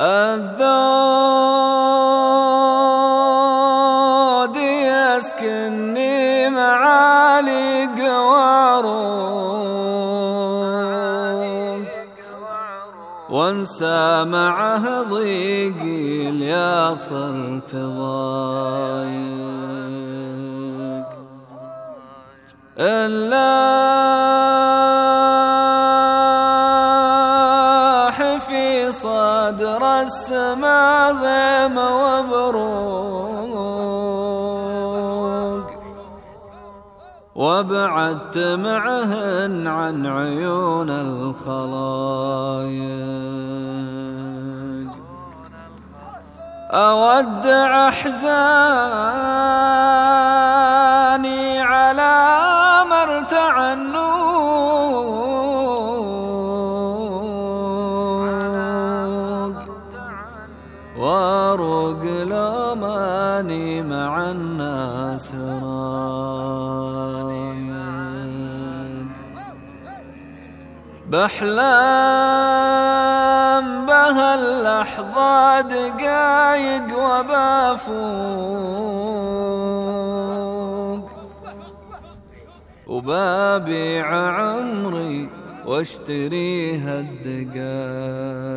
الذود يسكنني معالي وعروق وانسى معه ضيقي يا صرت ضايق. إلا صدر السماء غيم وبروق وابعدت معهن عن عيون الخلايق. أودع أحزاني على مرتع النور واروق لو ماني مع الناس. رايق بحلم بها اللحظة دقايق وبافوق. وبابيع عمري واشتريها الدقايق.